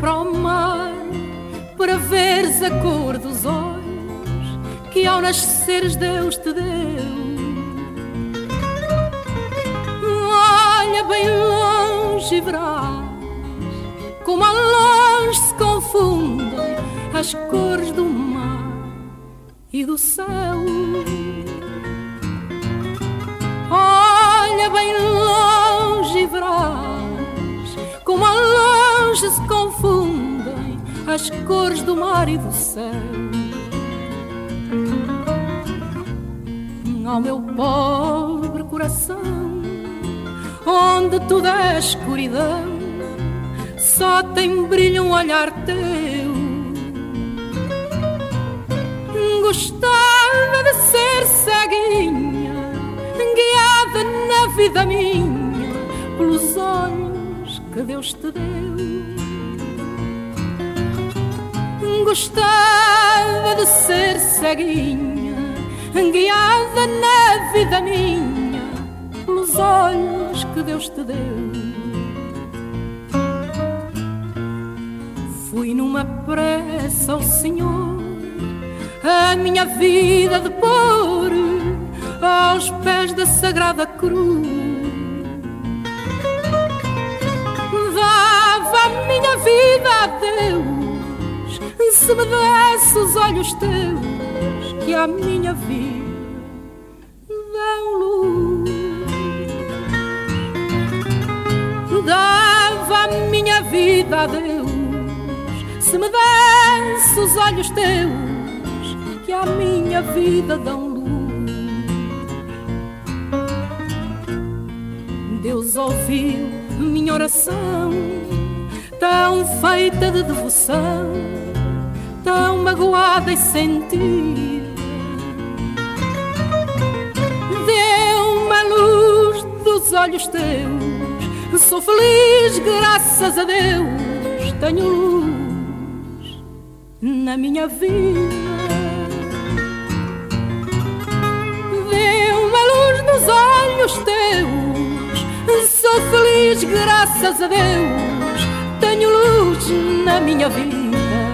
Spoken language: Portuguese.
para o mar para veres a cor dos olhos que ao nasceres Deus te deu. Olha bem longe e verás como ao longe se confundem as cores do mar e do céu. Se confundem as cores do mar e do céu. Ao meu pobre coração, onde tudo é escuridão, só tem brilho um olhar teu. Gostava de ser ceguinha, guiada na vida minha pelos olhos que Deus te deu. Gostava de ser ceguinha, guiada na vida minha pelos olhos que Deus te deu. Fui numa pressa ao Senhor a minha vida de pôr aos pés da sagrada cruz. Se me desse os olhos teus que a minha vida dão luz. Dava a minha vida a Deus se me desse os olhos teus que a minha vida dão luz. Deus ouviu minha oração, tão feita de devoção, tão magoada e sentida. Deu uma luz dos olhos teus, sou feliz, graças a Deus, tenho luz na minha vida. Vê uma luz nos olhos teus, sou feliz, graças a Deus, tenho luz na minha vida.